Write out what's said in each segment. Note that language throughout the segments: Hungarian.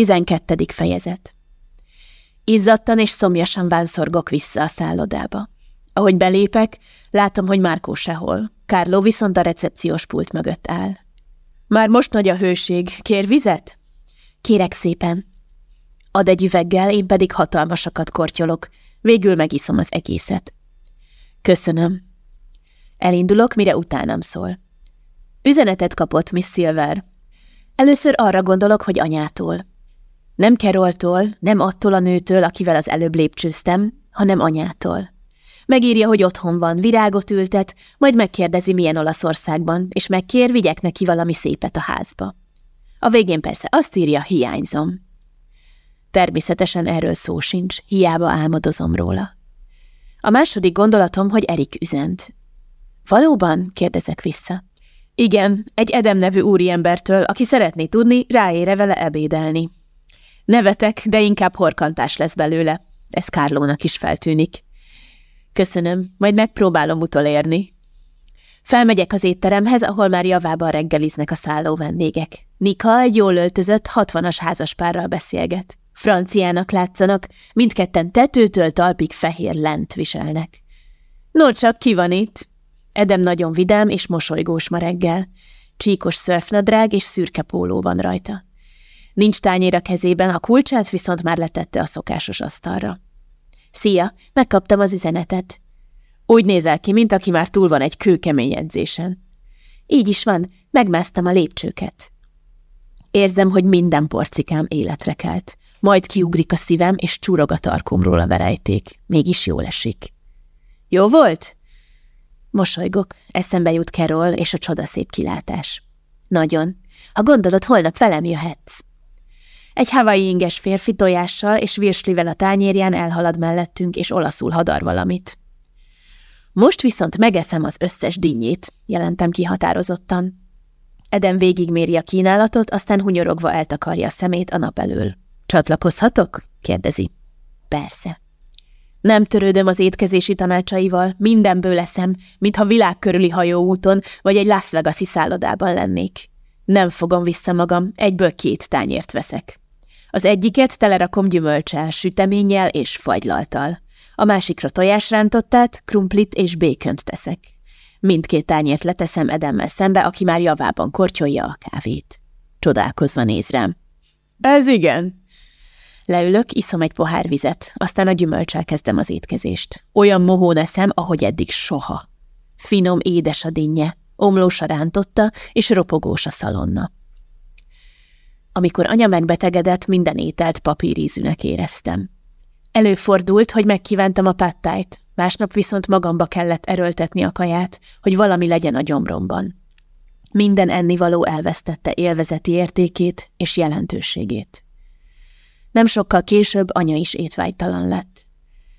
Tizenkettedik fejezet Izzadtan és szomjasan vánszorgok vissza a szállodába. Ahogy belépek, látom, hogy Márkó sehol. Kárló viszont a recepciós pult mögött áll. Már most nagy a hőség. Kér vizet? Kérek szépen. Ad egy üveggel, én pedig hatalmasakat kortyolok. Végül megiszom az egészet. Köszönöm. Elindulok, mire utánam szól. Üzenetet kapott, Miss Silver. Először arra gondolok, hogy anyától. Nem Keroltól, nem attól a nőtől, akivel az előbb lépcsőztem, hanem anyától. Megírja, hogy otthon van, virágot ültet, majd megkérdezi, milyen Olaszországban, és megkér, vigyek neki valami szépet a házba. A végén persze azt írja, hiányzom. Természetesen erről szó sincs, hiába álmodozom róla. A második gondolatom, hogy Erik üzent. Valóban? kérdezek vissza. Igen, egy Edem nevű úriembertől, aki szeretné tudni, ráére vele ebédelni. Nevetek, de inkább horkantás lesz belőle. Ez Kárlónak is feltűnik. Köszönöm, majd megpróbálom utolérni. Felmegyek az étteremhez, ahol már javában reggeliznek a szálló vendégek. Nika egy jól öltözött, hatvanas házaspárral beszélget. Franciának látszanak, mindketten tetőtől talpig fehér lent viselnek. No, csak ki van itt? Edem nagyon vidám és mosolygós ma reggel. Csíkos szörfnadrág és szürke póló van rajta. Nincs tányér kezében, a kulcsát viszont már letette a szokásos asztalra. Szia, megkaptam az üzenetet. Úgy nézel ki, mint aki már túl van egy kőkemény edzésen. Így is van, megmásztam a lépcsőket. Érzem, hogy minden porcikám életre kelt. Majd kiugrik a szívem, és csúrog a tarkomról a verejték. Mégis jól esik. Jó volt? Mosolygok, eszembe jut Kerol és a csodaszép kilátás. Nagyon. Ha gondolod, holnap velem jöhetsz. Egy havai inges férfi tojással és virslivel a tányérján elhalad mellettünk, és olaszul hadar valamit. Most viszont megeszem az összes dinnyét, jelentem ki határozottan. Eden végigméri a kínálatot, aztán hunyorogva eltakarja a szemét a nap elől. Csatlakozhatok? kérdezi. Persze. Nem törődöm az étkezési tanácsaival, mindenből leszem, mintha világ körüli hajóúton vagy egy Las Vegas-i szállodában lennék. Nem fogom vissza magam, egyből két tányért veszek. Az egyiket telerakom gyümölcsel, süteménnyel és fagylaltal. A másikra tojásrántottát, krumplit és békönt teszek. Mindkét tányért leteszem Edemmel szembe, aki már javában kortyolja a kávét. Csodálkozva néz rám. Ez igen. Leülök, iszom egy pohár vizet, aztán a gyümölcsel kezdem az étkezést. Olyan mohón eszem, ahogy eddig soha. Finom, édes a dinnye, omlós a rántotta, és ropogós a szalonna. Amikor anya megbetegedett, minden ételt papírízűnek éreztem. Előfordult, hogy megkívántam a pattájt, másnap viszont magamba kellett erőltetni a kaját, hogy valami legyen a gyomromban. Minden ennivaló elvesztette élvezeti értékét és jelentőségét. Nem sokkal később anya is étvágytalan lett.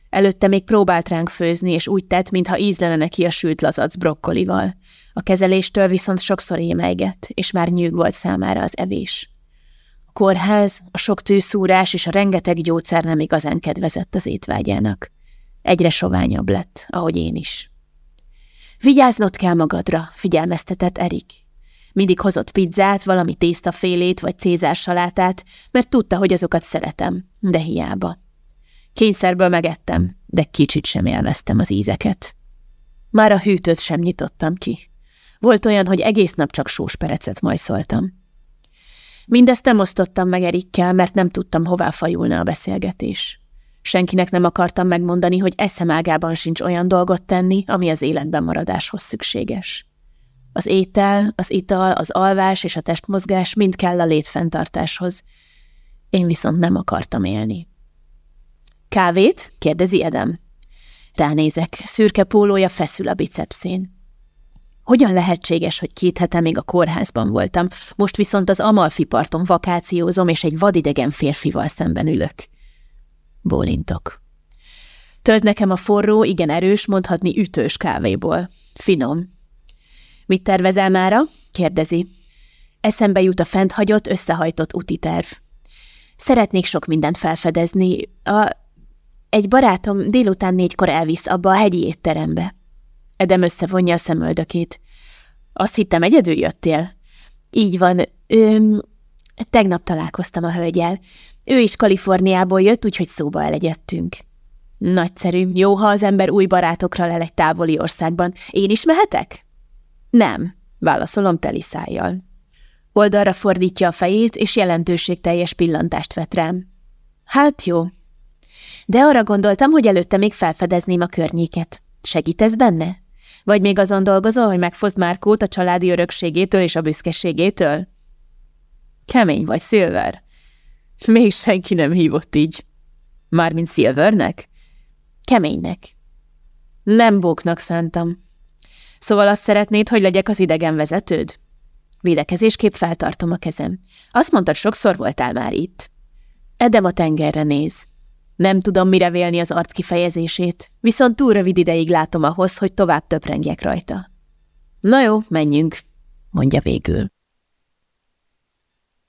Előtte még próbált ránk főzni, és úgy tett, mintha ízlene neki a sült lazac brokkolival. A kezeléstől viszont sokszor émelygett, és már nyűg volt számára az evés. Kórház, a sok tűszúrás és a rengeteg gyógyszer nem igazán kedvezett az étvágyának. Egyre soványabb lett, ahogy én is. Vigyáznod kell magadra, figyelmeztetett Erik. Mindig hozott pizzát, valami tésztafélét vagy cézársalátát, mert tudta, hogy azokat szeretem, de hiába. Kényszerből megettem, de kicsit sem élveztem az ízeket. Már a hűtőt sem nyitottam ki. Volt olyan, hogy egész nap csak sósperecet majszoltam. Mindezt nem osztottam meg Erikkel, mert nem tudtam, hová fajulna a beszélgetés. Senkinek nem akartam megmondani, hogy eszemágában sincs olyan dolgot tenni, ami az életben maradáshoz szükséges. Az étel, az ital, az alvás és a testmozgás mind kell a létfenntartáshoz. Én viszont nem akartam élni. Kávét? kérdezi Edem. Ránézek, szürke pólója feszül a bicepszén. Hogyan lehetséges, hogy két hete még a kórházban voltam, most viszont az Amalfi parton vakációzom, és egy vadidegen férfival szemben ülök? Bólintok. Tölt nekem a forró, igen erős, mondhatni ütős kávéból. Finom. Mit tervezel mára? kérdezi. Eszembe jut a fent hagyott, összehajtott úti terv. Szeretnék sok mindent felfedezni. A... Egy barátom délután négykor elvisz abba a hegyi étterembe. Edem összevonja a szemöldökét. Azt hittem, egyedül jöttél? Így van. Öm, Tegnap találkoztam a hölgyel. Ő is Kaliforniából jött, úgyhogy szóba elegyedtünk. Nagyszerű, jó, ha az ember új barátokra lel egy távoli országban. Én is mehetek? Nem, válaszolom teli szájjal. Oldalra fordítja a fejét, és jelentőségteljes pillantást vet rám. Hát jó. De arra gondoltam, hogy előtte még felfedezném a környéket. Segítesz benne? Vagy még azon dolgozol, hogy megfozd Márkót a családi örökségétől és a büszkeségétől? Kemény vagy, Silver. Még senki nem hívott így. Mármint Silvernek? Keménynek. Nem bóknak szántam. Szóval azt szeretnéd, hogy legyek az idegen vezetőd? Védekezésképp feltartom a kezem. Azt mondtad, sokszor voltál már itt. Edem a tengerre néz. Nem tudom, mire vélni az arc kifejezését, viszont túl rövid ideig látom ahhoz, hogy tovább töprengjek rajta. Na jó, menjünk, mondja végül.